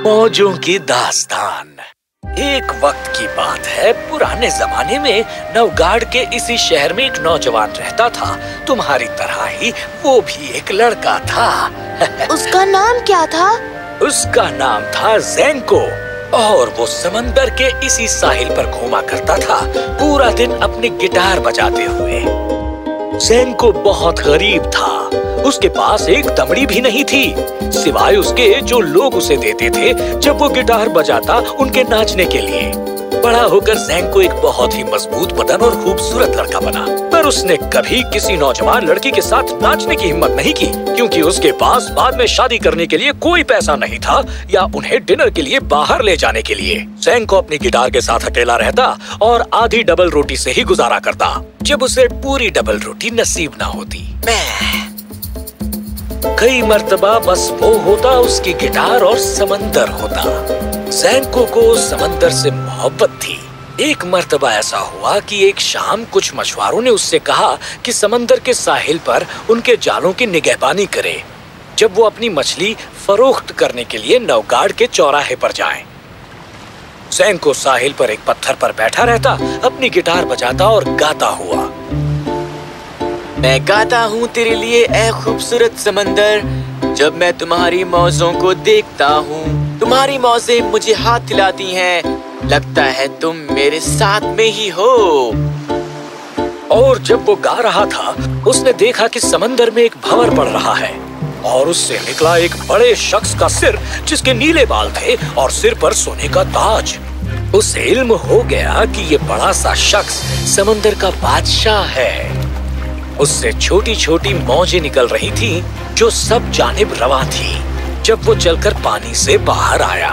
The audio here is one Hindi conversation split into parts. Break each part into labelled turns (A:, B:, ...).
A: मौजों की दास्तान। एक वक्त की बात है पुराने जमाने में नवगाड़ के इसी शहर में एक नौजवान रहता था। तुम्हारी तरह ही वो भी एक लड़का था।
B: उसका नाम क्या था?
A: उसका नाम था जैंको और वो समंदर के इसी साहिल पर घूमा करता था पूरा दिन अपनी गिटार बजाते हुए। जैंको बहुत गरीब था। उसके पास एक दमड़ी भी नहीं थी। सिवाय उसके जो लोग उसे देते थे, जब वो गिटार बजाता उनके नाचने के लिए। बड़ा होकर जैंग को एक बहुत ही मज़बूत बदन और खूबसूरत लड़का बना। पर उसने कभी किसी नौजवान लड़की के साथ नाचने की हिम्मत नहीं की, क्योंकि उसके पास बाद में शादी करने के लिए कोई पैसा नहीं था या उन्हें डिनर के लिए बाहर ले जाने के लिए। जैंग को अपनी गिटार के साथ अकेला रहता और आधी डबल रोटी से ही गुजारा करता, जब उसे पूरी डबल रोटी नसीब न होती। कई मर्तबा बस वो होता, उसकी गिटार और समंदर होता। जैंको को समंदर से मोहब्बत थी। एक मर्तबा ऐसा हुआ कि एक शाम कुछ मछुआरों ने उससे कहा कि समंदर के साहिल पर उनके जालों की निगहबानी करे, जब वो अपनी मछली फरोख्त करने के लिए नवगाड़ के चौराहे पर जाएँ। जैंको साहिल पर एक पत्थर पर बैठा रहता, अपनी गिटार बजाता और गाता हुआ।
C: मैं गाता हूँ तेरे लिए ए खूबसूरत समंदर। जब मैं तुम्हारी मौजों को देखता हूँ, तुम्हारी मौजें मुझे हाथ दिलाती हैं। लगता है तुम मेरे साथ में ही हो।
A: और जब वो गा रहा था, उसने देखा कि समंदर में एक भंवर पड़ रहा है और उससे निकला एक बड़े शख्स का सिर, जिसके नीले बाल थे और सिर पर सोने का ताज। उसे इल्म हो गया कि ये बड़ा सा शख्स समंदर का बादशाह है। उससे छोटी छोटी मौजें निकल रही थी, जो सब जानब रवा थी, जब वो चलकर पानी से बाहर आया।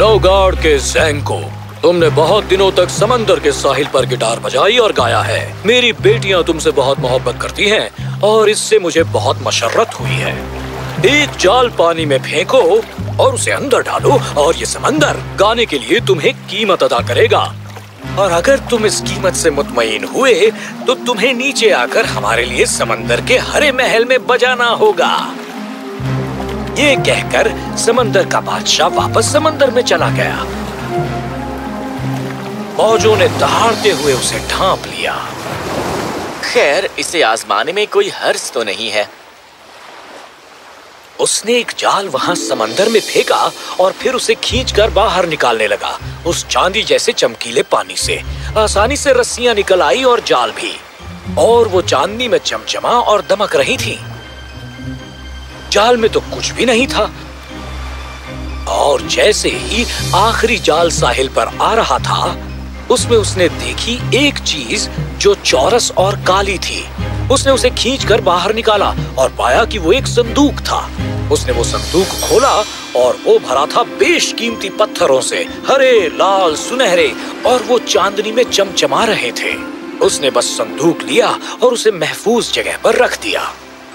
A: नौगाड़ के जैंग को तुमने बहुत दिनों तक समंदर के साहिल पर गिटार बजाई और गाया है। मेरी बेटियाँ तुमसे बहुत मोहब्बत करती हैं और इससे मुझे बहुत मशर्रत हुई है। एक जाल पानी में फेंको और उसे अंदर डालो और ये समंदर गाने के लिए तुम्हें कीमत अदा करेगा। और अगर तुम इस कीमत से मुतमईन हुए तो तुम्हें नीचे आकर हमारे लिए समंदर के हरे महल में बजाना होगा। ये कहकर समंदर का बादशाह वापस समंदर में चला गया। मौजों ने दहाड़ते हुए उसे ढांप लिया।
C: खैर, इसे आजमाने में कोई हर्ष तो नहीं है।
A: उसने एक जाल वहाँ समंदर में फेंका और फिर उसे खींचकर बाहर निकालने लगा। उस चांदी जैसे चमकीले पानी से। आसानी से रस्सियाँ निकल आई और जाल भी। और वो चांदनी में चमचमा और दमक रही थी। जाल में तो कुछ भी नहीं था। और जैसे ही आखिरी जाल साहिल पर आ रहा था, उसमें उसने देखी एक चीज़ जो चौरस और काली थी। उसने उसे खींचकर बाहर निकाला और पाया कि वो एक संदूक था। उसने वो संदूक खोला और वो भरा था बेशकीमती पत्थरों से, हरे, लाल, सुनहरे, और वो चांदनी में चमचमा रहे थे। उसने बस संदूक लिया और उसे महफूज जगह पर रख दिया।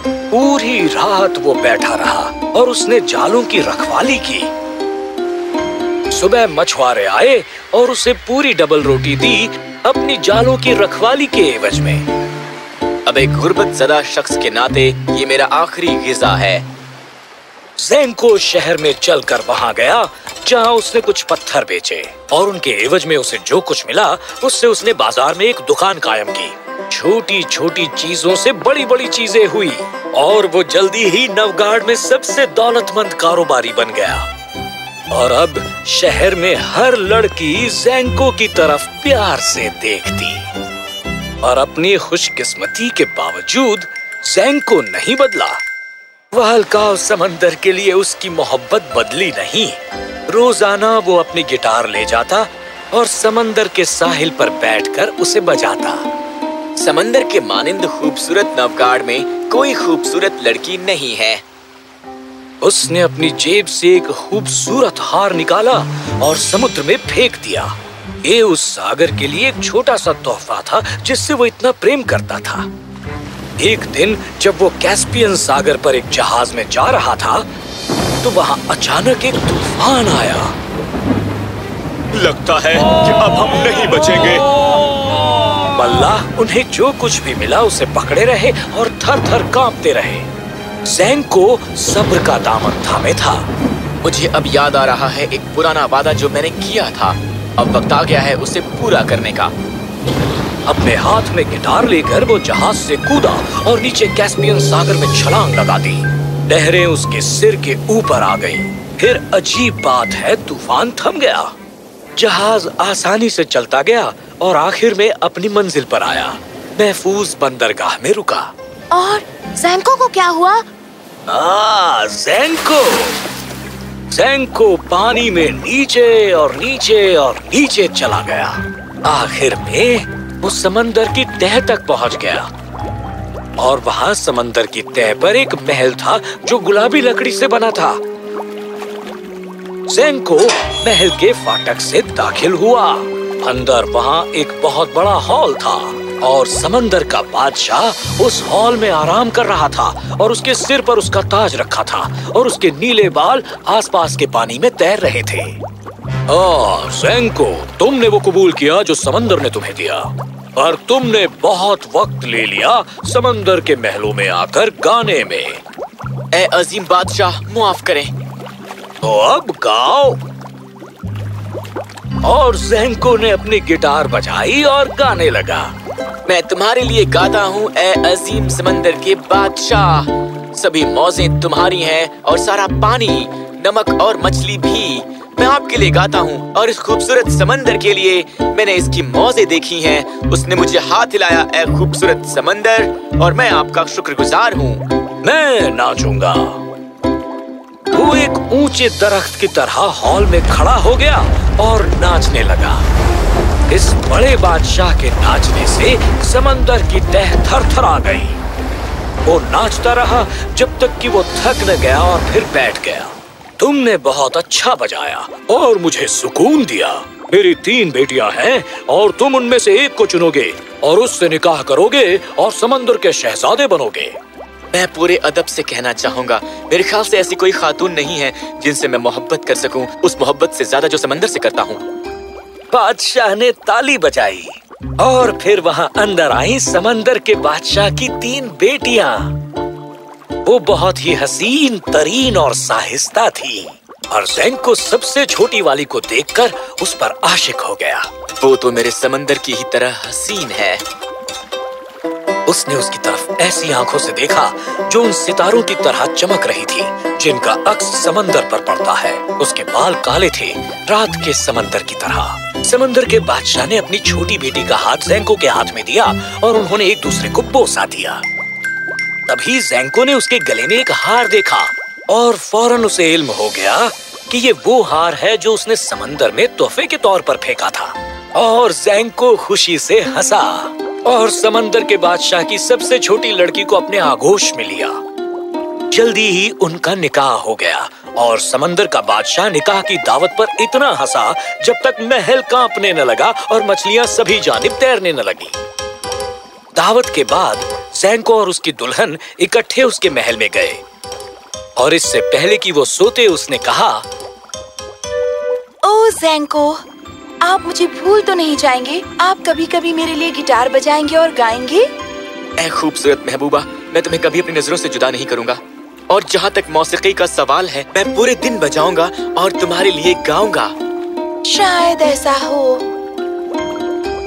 A: पूरी रात वो बैठा रहा और उसने जालों की रखवाली की। सुबह मछुआरे आए और उसे पूरी डबल रोटी दी अपनी जालों की रखवाली के एवज में।
C: अब एक गुर्बत जदा शख्स के नाते ये मेरा आखिरी गिजा है।
A: जैंको शहर में चलकर वहाँ गया, जहाँ उसने कुछ पत्थर बेचे। और उनके एवज में उसे जो कुछ मिला, उससे उसने बाज़ार में एक दुकान कायम की। छोटी छोटी चीज़ों से बड़ी बड़ी चीज़ें हुई, और वो जल्दी ही नवगाड़ में सबसे दौलतमंद कारोबारी बन गया। और अब शहर में हर लड़की जैंको की तरफ़ प्यार से देखती। और अपनी खुशकिस्मती के बावजूद जैंको नहीं बदला। वह अलकाव समंदर के लिए उसकी मोहब्बत बदली नहीं। रोज़ाना वो अपनी गिटार ले जाता और समंदर के साहिल पर बैठकर उसे बजाता।
C: समंदर के मानिंद खूबसूरत नवगाड़ में कोई खूबसूरत लड़की नहीं है।
A: उसने अपनी जेब से एक खूबसूरत हार निकाला और समुद्र में फेंक दिया। ये उस सागर के लिए एक छोटा सा तोहफा था जिससे वो इतना प्रेम करता था। एक दिन जब वो कैस्पियन सागर पर एक जहाज़ में जा रहा था तो वहाँ अचानक एक तूफ़ान आया।
D: लगता है कि अब हम नहीं बचेंगे।
A: मल्ला, उन्हें जो कुछ भी मिला, उसे पकड़े रहे और थर थर कांपते रहे। जैंग को सब्र का दामन थामे था।
C: मुझे अब याद आ रहा है एक पुराना वादा जो मैंने किया था। अब वक्त आ गया है उसे पूरा करने का।
A: अपने हाथ में गिटार लेकर वो जहाज़ से कूदा और नीचे कैस्पियन सागर में छलांग लगा दी। लहरें उसके सिर के ऊपर आ गईं। फिर अजीब बात है तूफ़ान थम गया। जहाज़ आसानी से चलता गया और आखिर में अपनी मंजिल पर आया। महफूज बंदरगाह में रुका।
B: और जैंको को क्या हुआ?
A: आ, जैंको जैंको पानी में नीचे और नीचे और नीचे चला गया। आखिर में वो समंदर की तह तक पहुँच गया। और वहाँ समंदर की तह पर एक महल था जो गुलाबी लकड़ी से बना था। को महल के फाटक से दाखिल हुआ। अंदर वहाँ एक बहुत बड़ा हॉल था और समंदर का बादशाह उस हॉल में आराम कर रहा था और उसके सिर पर उसका ताज रखा था और उसके नीले बाल आसपास के पानी में तैर रहे थे। सैंको तुमने वो कबूल किया जो समंदर ने तुम्हें दिया। और तुमने बहुत वक्त ले लिया समंदर के महलों में आकर गाने में।
C: ए अजीम बादशाह मुआफ करें।
A: तो अब गाओ। और जैंको ने अपनी गिटार बजाई और गाने लगा।
C: मैं तुम्हारे लिए गाता हूँ ए अजीम समंदर के बादशाह। सभी मौजें तुम्हारी हैं और सारा पानी नमक और मछली भी। मैं आपके लिए गाता हूँ और इस खूबसूरत समंदर के लिए मैंने इसकी मौजें देखी हैं। उसने मुझे हाथ हिलाया ए खूबसूरत समंदर, और मैं आपका शुक्रगुजार हूँ।
A: मैं नाचूँगा। वो एक ऊँचे दरख्त की तरह हॉल में खड़ा हो गया और नाचने लगा। इस बड़े बादशाह के नाचने से समंदर की तह थर थर आ गई। वो नाचता रहा जब तक कि वो थक न गया और फिर बैठ गया। तुमने बहुत अच्छा बजाया और मुझे सुकून दिया। मेरी तीन बेटियाँ हैं और तुम उनमें से एक को चुनोगे और उससे निकाह करोगे और समंदर के शहजादे बनोगे।
C: मैं पूरे अदब से कहना चाहूँगा मेरे ख्याल से ऐसी कोई खातून नहीं है जिनसे मैं मोहब्बत कर सकूँ उस मोहब्बत से ज़्यादा जो समंदर से करता हूँ।
A: बादशाह ने ताली बजाई और फिर वहाँ अंदर आई समंदर के बादशाह की तीन बेटियाँ। वो बहुत ही हसीन, तरीन और साहिस्ता थी। और जैंग को सबसे छोटी वाली को देखकर उस पर आशिक हो गया।
C: वो तो मेरे समंदर की ही तरह हसीन है।
A: उसने उसकी तरफ़ ऐसी आँखों से देखा, जो उन सितारों की तरह चमक रही थी, जिनका अक्स समंदर पर पड़ता है। उसके बाल काले थे, रात के समंदर की तरह। समंदर के बादशाह ने अपनी छोटी बेटी का हाथ जैंको के हाथ में दिया, और उन्होंने एक दूसरे को बोसा दिया। तभी जैंको ने उसके गले में एक हार देखा और फ़ौरन उसे इल्म हो गया कि ये वो हार है जो उसने समंदर में तोहफे के तौर पर फेंका था। और जैंको खुशी से हंसा और समंदर के बादशाह की सबसे छोटी लड़की को अपने आगोश में लिया। जल्दी ही उनका निकाह हो गया और समंदर का बादशाह निकाह की दावत पर इतना हंसा जब तक महल कांपने न लगा और मछलियाँ सभी जानिब तैरने न लगी। दावत के बाद जैंको और उसकी दुल्हन इकट्ठे उसके महल में गए। और इससे पहले कि वो सोते उसने कहा
B: ओ जैंको आप मुझे भूल तो नहीं जाएँगे? आप कभी कभी मेरे लिए गिटार बजाएँगे और गाएँगे?
C: ए खूबसूरत महबूबा मैं तुम्हें कभी अपनी नज़रों से जुदा नहीं करूँगा। और जहाँ तक मौसीकी का सवाल है मैं पूरे दिन बजाऊँगा और तुम्हारे लिए गाऊँगा।
B: शायद ऐसा हो।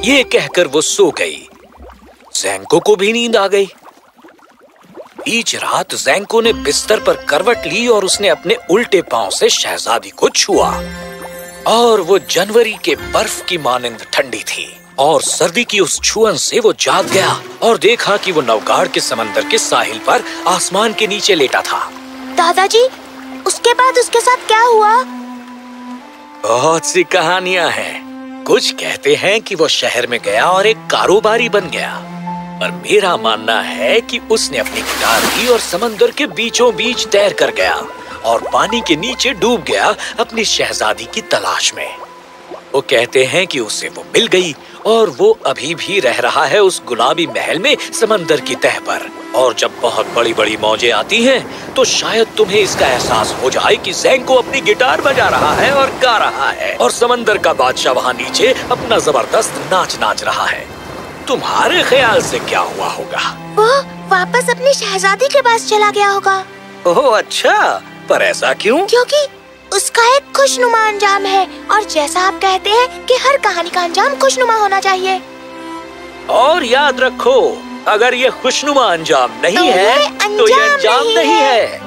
A: ये कहकर वो सो गई। जैंको को भी नींद आ गई। बीच रात जैंको ने बिस्तर पर करवट ली और उसने अपने उल्टे पाँव से शहजादी को छुआ। और वो जनवरी के बर्फ़ की मानंद ठंडी थी और सर्दी की उस छुअन से वो जाग गया और देखा कि वो नवगाड़ के समंदर के साहिल पर आसमान के नीचे लेटा था।
B: दादाजी उसके बाद उसके साथ क्या हुआ?
A: बहुत सी कहानियाँ हैं। कुछ कहते हैं कि वो शहर में गया और एक कारोबारी बन गया। पर मेरा मानना है कि उसने अपनी गिटार ली और समंदर के बीचों बीच तैर कर गया और पानी के नीचे डूब गया अपनी शहजादी की तलाश में। वो कहते हैं कि उसे वो मिल गई और वो अभी भी रह रहा है उस गुलाबी महल में समंदर की तह पर। और जब बहुत बड़ी बड़ी मौजें आती हैं तो शायद तुम्हें इसका एहसास हो जाए कि जैंग को अपनी गिटार बजा रहा है और गा रहा है। और समंदर का बादशाह वहाँ नीचे अपना ज़बरदस्त नाच नाच रहा है। तुम्हारे ख्याल से क्या हुआ होगा?
E: वो वापस अपनी शहजादी के पास चला गया होगा।
A: ओह अच्छा। पर ऐसा क्यों?
E: क्योंकि उसका एक खुशनुमा अंजाम है और जैसा आप कहते हैं कि हर कहानी का अंजाम खुशनुमा होना चाहिए।
A: और याद रखो अगर ये खुशनुमा अंजाम नहीं
E: तो
A: है
E: ये
A: तो ये
E: अंजाम
A: अंजाम
E: नहीं
A: नहीं
E: है।
A: है।